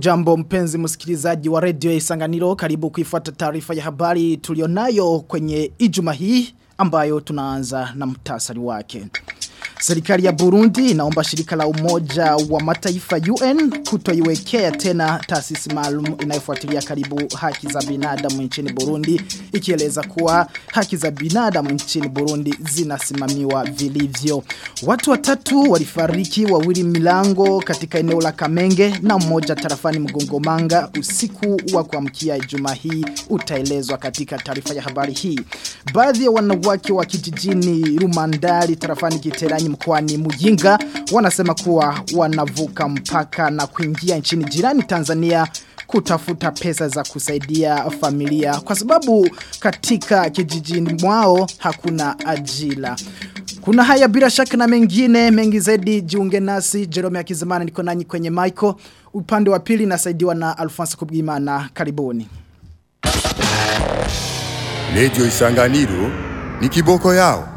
Hujambo mpenzi msikilizaji wa redio ya Isanganiro karibu kuifuata taarifa ya habari tulionayo kwenye ijuma hii ambayo tunaanza na mtasari wake. Serikali ya Burundi inaomba shirika la umoja wa mataifa UN kutoiwekea tena taasisi maalum inayofuatilia karibu haki za binadamu nchini Burundi ikieleza kuwa haki za binadamu nchini Burundi zinasimamiwa vilivyo. Watu watatu walifariki wawili milango katika eneo la Kamenge na mmoja tarafani Mgongomanga usiku wa kuamkia Ijumaa hii utaelezwa katika taarifa ya habari hii. Baadhi ya wanawake wa kijijini Rumandari tarafani Kiteranyi mkoani Mujinga wanasema kuwa wanavuka mpaka na kuingia nchini jirani Tanzania kutafuta pesa za kusaidia familia kwa sababu katika kijijini mwao hakuna ajira. Kuna haya bila shaka na mengine mengi zaidi jiunge nasi Jerome Akizimana niko nanyi kwenye Michael upande wa pili nasaidiwa na Alphonse Kubwimana karibuni. Lejo Isanganiro ni kiboko yao.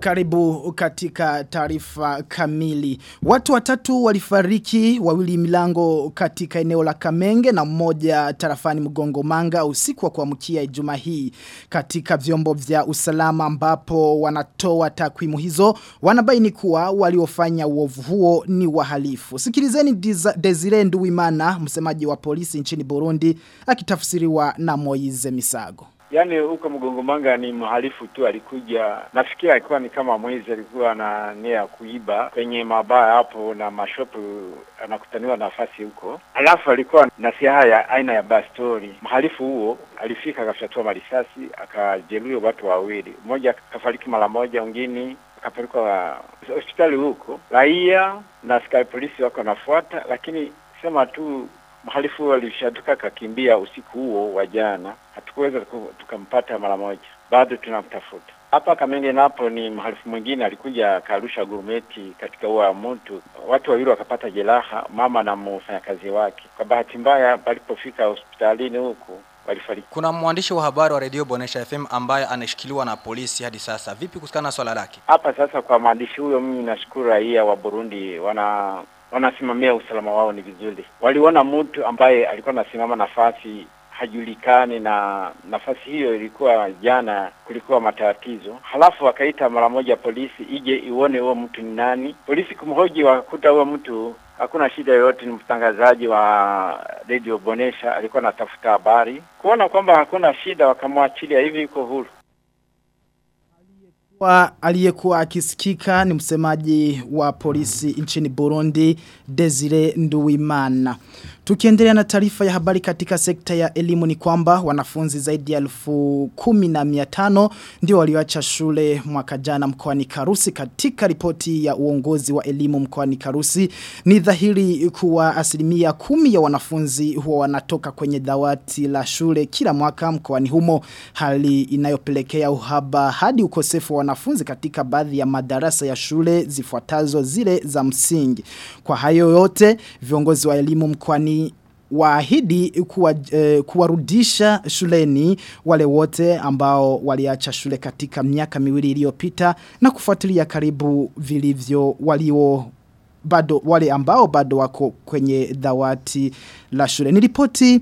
Karibu katika taarifa kamili. Watu watatu walifariki wawili milango katika eneo la Kamenge na mmoja tarafani Mgongo Manga usiku wa kuamkia Ijumaa hii katika vyombo vya usalama ambapo wanatoa takwimu hizo wanabaini kuwa waliofanya uovu huo ni wahalifu. Sikilizeni Desire Nduwimana msemaji wa polisi nchini Burundi akitafsiriwa na Moize Misago. Yaani huko Mgongomanga ni mhalifu tu alikuja, nafikiri alikuwa ni kama mwizi, alikuwa na nia ya kuiba kwenye mabaa hapo na mashopu, anakutaniwa nafasi huko, alafu alikuwa na silaha ya aina ya bastori. Mhalifu huo alifika akafyatua marisasi akajeruhi watu wawili, mmoja akafariki mara moja, wengine akapelekwa hospitali huko. Raia na askari polisi wako nafuata, lakini sema tu mhalifu huo alishatuka akakimbia usiku huo wa jana, hatukuweza tukampata mara moja, bado tunamtafuta. Hapa Kamenge napo ni mhalifu mwingine alikuja akarusha gurumeti katika ua wa mtu, watu wawili wakapata jeraha, mama na mfanyakazi wake. Kwa bahati mbaya, walipofika hospitalini huku walifariki. Kuna mwandishi wa habari wa redio Bonesha FM ambaye anashikiliwa na polisi hadi sasa. Vipi kusikana na swala lake? Hapa sasa, kwa mwandishi huyo, mimi nashukuru raia wa Burundi wana wanasimamia usalama wao ni vizuri. Waliona mtu ambaye alikuwa anasimama nafasi hajulikani, na nafasi hiyo ilikuwa jana, kulikuwa matatizo, halafu wakaita mara moja polisi ije ione huo mtu ni nani. Polisi kumhoji, wakakuta huo mtu hakuna shida yoyote, ni mtangazaji wa Radio Bonesha, alikuwa anatafuta habari. Kuona kwamba hakuna shida, wakamwachilia hivi, yuko huru wa aliyekuwa akisikika ni msemaji wa polisi nchini Burundi Desire Nduwimana. Tukiendelea na taarifa ya habari katika sekta ya elimu ni kwamba wanafunzi zaidi ya elfu kumi na miatano ndio walioacha shule mwaka jana mkoani Karusi katika ripoti ya uongozi wa elimu mkoani Karusi ni dhahiri kuwa asilimia kumi ya wanafunzi huwa wanatoka kwenye dawati la shule kila mwaka mkoani humo hali inayopelekea uhaba hadi ukosefu wa wanafunzi katika baadhi ya madarasa ya shule zifuatazo zile za msingi. Kwa hayo yote viongozi wa elimu mkoani waahidi kuwa, eh, kuwarudisha shuleni wale wote ambao waliacha shule katika miaka miwili iliyopita na kufuatilia karibu vilivyo walio bado wale ambao bado wako kwenye dawati la shule. Nilipoti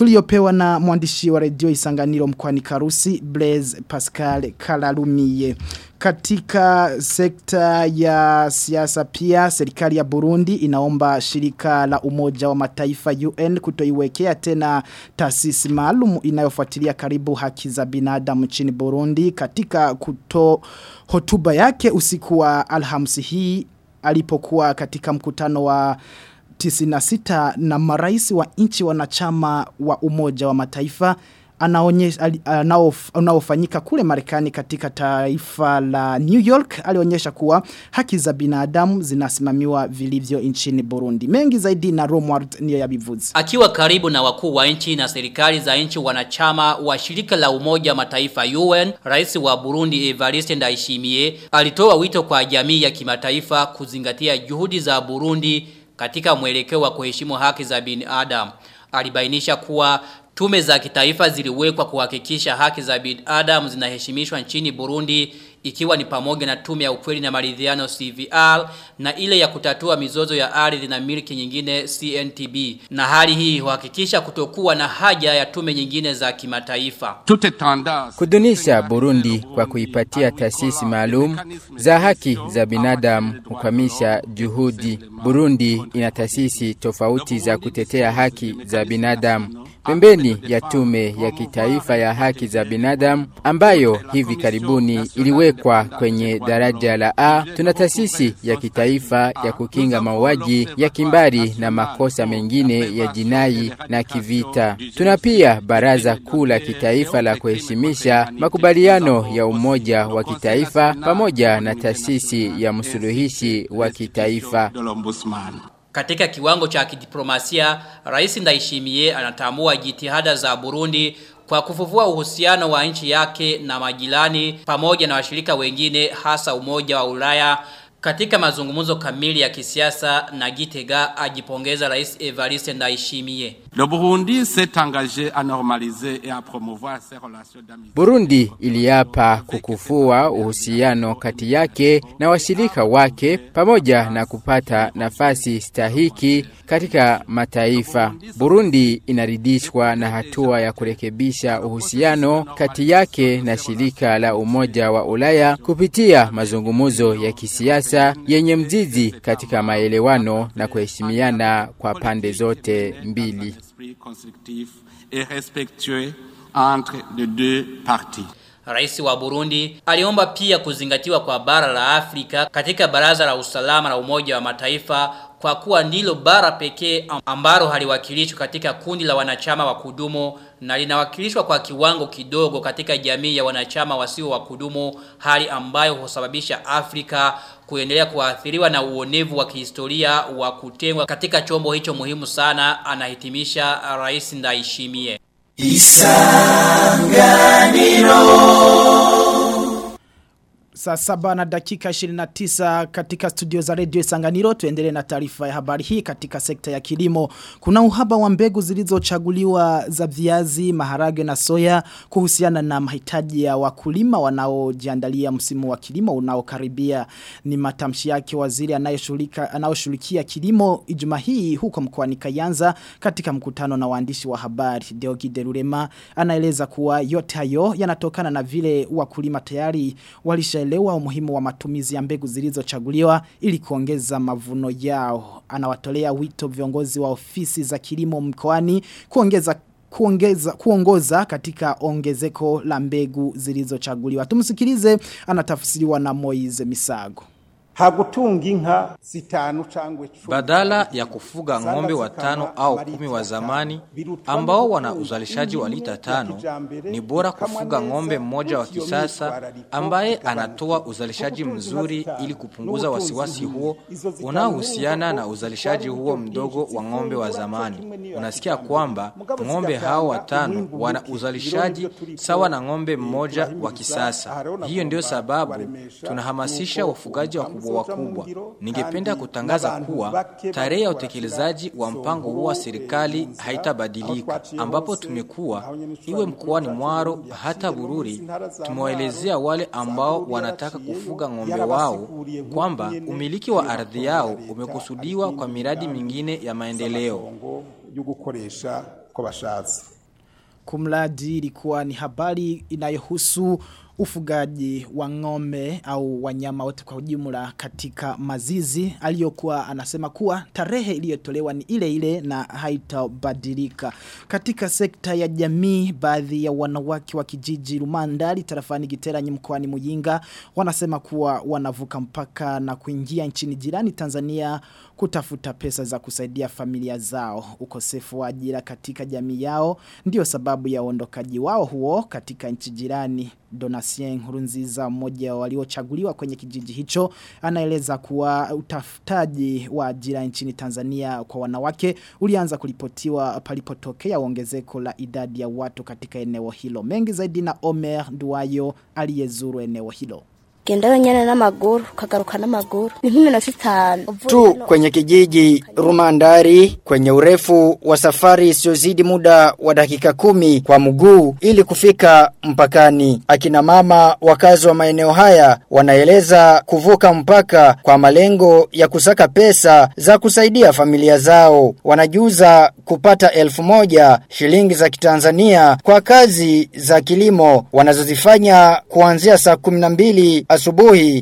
tuliyopewa na mwandishi wa redio Isanganiro mkwani Karusi Blaise Pascal Kalalumiye. Katika sekta ya siasa pia serikali ya Burundi inaomba shirika la umoja wa mataifa UN kutoiwekea tena taasisi maalum inayofuatilia karibu haki za binadamu nchini Burundi katika kuto hotuba yake usiku wa Alhamisi hii alipokuwa katika mkutano wa 96 na marais wa nchi wanachama wa umoja wa mataifa anaofanyika kule Marekani katika taifa la New York alionyesha kuwa haki za binadamu zinasimamiwa vilivyo nchini Burundi. Mengi zaidi na Romward niyo ya bivuzi. Akiwa karibu na wakuu wa nchi na serikali za nchi wanachama wa shirika la umoja mataifa UN, rais wa Burundi Evariste Ndayishimiye alitoa wito kwa jamii ya kimataifa kuzingatia juhudi za Burundi katika mwelekeo wa kuheshimu haki za binadamu. Alibainisha kuwa Tume za kitaifa ziliwekwa kuhakikisha haki za binadamu zinaheshimishwa nchini Burundi ikiwa ni pamoja na tume ya ukweli na maridhiano CVR na ile ya kutatua mizozo ya ardhi na miliki nyingine CNTB. Na hali hii huhakikisha kutokuwa na haja ya tume nyingine za kimataifa. Kudunisha Burundi kwa kuipatia taasisi maalum za haki za binadamu hukwamisha juhudi. Burundi ina taasisi tofauti za kutetea haki za binadamu. Pembeni ya tume ya kitaifa ya haki za binadamu ambayo hivi karibuni iliwekwa kwenye daraja la A, tuna taasisi ya kitaifa ya kukinga mauaji ya kimbari na makosa mengine ya jinai na kivita. Tuna pia baraza kuu la kitaifa la kuheshimisha makubaliano ya umoja wa kitaifa pamoja na taasisi ya msuluhishi wa kitaifa. Katika kiwango cha kidiplomasia, Rais Ndayishimiye anatambua jitihada za Burundi kwa kufufua uhusiano wa nchi yake na majirani pamoja na washirika wengine hasa Umoja wa Ulaya katika mazungumzo kamili ya kisiasa na Gitega ajipongeza Rais Evariste Ndayishimiye. Le Burundi s'est engagé à normaliser et à promouvoir ses relations d'amitié. Burundi iliapa kukufua uhusiano kati yake na washirika wake pamoja na kupata nafasi stahiki katika mataifa. Burundi inaridhishwa na hatua ya kurekebisha uhusiano kati yake na shirika la Umoja wa Ulaya kupitia mazungumzo ya kisiasa yenye mzizi katika maelewano na kuheshimiana kwa pande zote mbili. Esprit constructif et respectueux entre les deux parties. Rais wa Burundi aliomba pia kuzingatiwa kwa bara la Afrika katika baraza la usalama la Umoja wa Mataifa kwa kuwa ndilo bara pekee ambalo haliwakilishwa katika kundi la wanachama wa kudumu na linawakilishwa kwa kiwango kidogo katika jamii ya wanachama wasio wa kudumu hali ambayo husababisha Afrika kuendelea kuathiriwa na uonevu wa kihistoria wa kutengwa katika chombo hicho muhimu sana anahitimisha Rais Ndayishimiye isanganiro. Saa saba na dakika 29 katika studio za redio Isanganiro tuendelee na taarifa ya habari hii katika sekta ya kilimo. Kuna uhaba wa mbegu zilizochaguliwa za viazi, maharage na soya kuhusiana na mahitaji ya wakulima wanaojiandalia msimu wa kilimo unaokaribia. Ni matamshi yake waziri anayoshughulikia kilimo Ijumaa hii huko mkoani Kayanza katika mkutano na waandishi wa habari. Deogi Derurema anaeleza kuwa yote hayo yanatokana na vile wakulima tayari walisha wanaelewa umuhimu wa matumizi ya mbegu zilizochaguliwa ili kuongeza mavuno yao. Anawatolea wito viongozi wa ofisi za kilimo mkoani kuongeza kuongeza kuongoza katika ongezeko la mbegu zilizochaguliwa. Tumsikilize anatafsiriwa na Moize Misago. Hagutunga inka zitanu cangwe cumi. Badala ya kufuga ng'ombe watano au kumi wa zamani ambao wana uzalishaji wa lita tano, ni bora kufuga ng'ombe mmoja wa kisasa ambaye anatoa uzalishaji mzuri ili kupunguza wasiwasi huo unaohusiana na uzalishaji huo mdogo wa ng'ombe wa zamani. Unasikia kwamba ng'ombe hao watano wana uzalishaji sawa na ng'ombe mmoja wa kisasa. Hiyo ndio sababu tunahamasisha wafugaji wakubwa wakubwa. Ningependa kutangaza kuwa tarehe ya utekelezaji wa mpango huu wa serikali haitabadilika, ambapo tumekuwa iwe mkoani Mwaro hata Bururi, tumewaelezea wale ambao wanataka kufuga ng'ombe wao kwamba umiliki wa ardhi yao umekusudiwa kwa miradi mingine ya maendeleo. kumradi ilikuwa ni habari inayohusu ufugaji wa ng'ombe au wanyama wote kwa ujumla katika mazizi aliyokuwa anasema kuwa tarehe iliyotolewa ni ile ile na haitabadilika. Katika sekta ya jamii baadhi ya wanawake wa kijiji Rumandali tarafani Giteranyi mkoani Muyinga wanasema kuwa wanavuka mpaka na kuingia nchini jirani Tanzania kutafuta pesa za kusaidia familia zao. Ukosefu wa ajira katika jamii yao ndio sababu ya ondokaji wao huo katika nchi jirani Donatien Nkurunziza mmoja waliochaguliwa kwenye kijiji hicho anaeleza kuwa utafutaji wa ajira nchini Tanzania kwa wanawake ulianza kulipotiwa palipotokea ongezeko la idadi ya watu katika eneo hilo. Mengi zaidi na Omer Duayo aliyezuru eneo hilo genda wenyene n'amaguru ukagaruka n'amaguru ni nk'iminota itanu tu kwenye kijiji Rumandari kwenye urefu wa safari isiyozidi muda wa dakika kumi kwa mguu ili kufika mpakani. Akina mama wakazi wa maeneo haya wanaeleza kuvuka mpaka kwa malengo ya kusaka pesa za kusaidia familia zao. Wanajuza kupata elfu moja shilingi za kitanzania kwa kazi za kilimo wanazozifanya kuanzia saa 12 asubuhi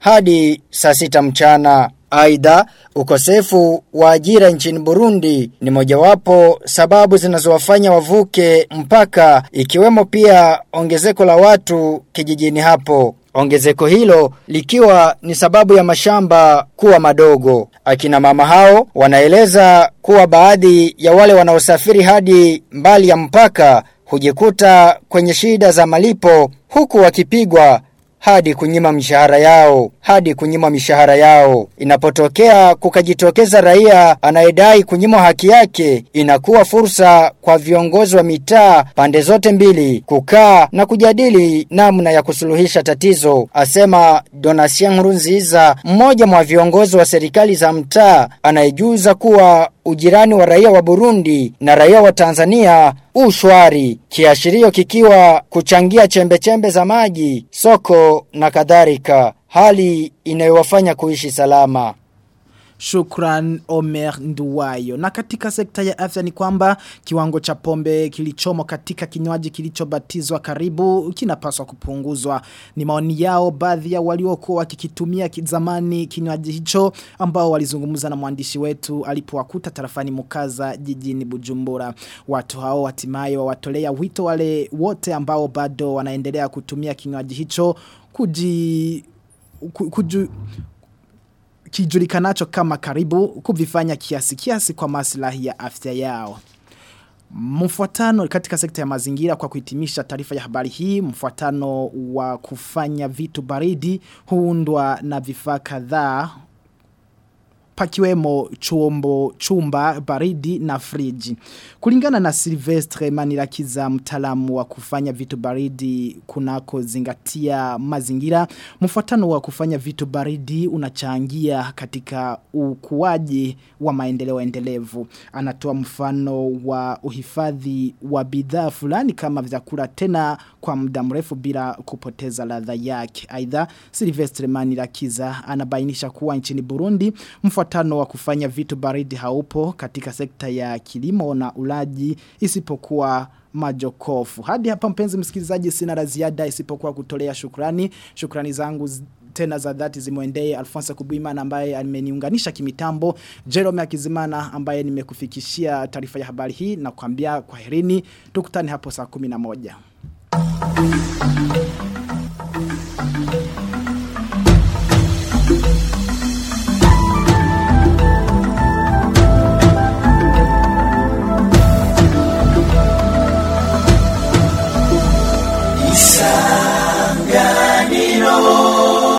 hadi saa sita mchana. Aidha, ukosefu wa ajira nchini Burundi ni mojawapo sababu zinazowafanya wavuke mpaka ikiwemo pia ongezeko la watu kijijini hapo. Ongezeko hilo likiwa ni sababu ya mashamba kuwa madogo. Akina mama hao wanaeleza kuwa baadhi ya wale wanaosafiri hadi mbali ya mpaka hujikuta kwenye shida za malipo huku wakipigwa hadi kunyima mishahara yao hadi kunyima mishahara yao. Inapotokea kukajitokeza raia anayedai kunyimwa haki yake inakuwa fursa kwa viongozi wa mitaa pande zote mbili kukaa na kujadili namna ya kusuluhisha tatizo asema Donatien Nkurunziza mmoja mwa viongozi wa serikali za mtaa anayejuza kuwa ujirani wa raia wa Burundi na raia wa Tanzania ushwari kiashirio kikiwa kuchangia chembe chembe za maji soko na kadhalika hali inayowafanya kuishi salama Shukran Omer Nduwayo. Na katika sekta ya afya ni kwamba kiwango cha pombe kilichomo katika kinywaji kilichobatizwa karibu kinapaswa kupunguzwa. Ni maoni yao baadhi ya waliokuwa wakikitumia kizamani kinywaji hicho ambao walizungumza na mwandishi wetu alipowakuta tarafani Mukaza jijini Bujumbura. Watu hao hatimaye wawatolea wito wale wote ambao bado wanaendelea kutumia kinywaji hicho kuji kuju, kijulikanacho kama karibu kuvifanya kiasi kiasi kwa maslahi ya afya yao. Mfuatano katika sekta ya mazingira kwa kuhitimisha taarifa ya habari hii, mfuatano wa kufanya vitu baridi huundwa na vifaa kadhaa pakiwemo chombo, chumba, baridi na friji. Kulingana na Silvestre Manirakiza mtaalamu wa kufanya vitu baridi kunako zingatia mazingira, mfuatano wa kufanya vitu baridi unachangia katika ukuaji wa maendeleo endelevu. Anatoa mfano wa uhifadhi wa bidhaa fulani kama vyakula tena kwa muda mrefu bila kupoteza ladha yake. Aidha, Silvestre Manirakiza anabainisha kuwa nchini Burundi mfuatano wa kufanya vitu baridi haupo katika sekta ya kilimo na ulaji isipokuwa majokofu. Hadi hapa mpenzi msikilizaji sina la ziada isipokuwa kutolea shukrani. Shukrani zangu tena za dhati zimwendee Alfonso Kubuimana ambaye ameniunganisha kimitambo, Jerome Akizimana ambaye nimekufikishia taarifa ya habari hii na kuambia kwaherini. Tukutane hapo saa 11.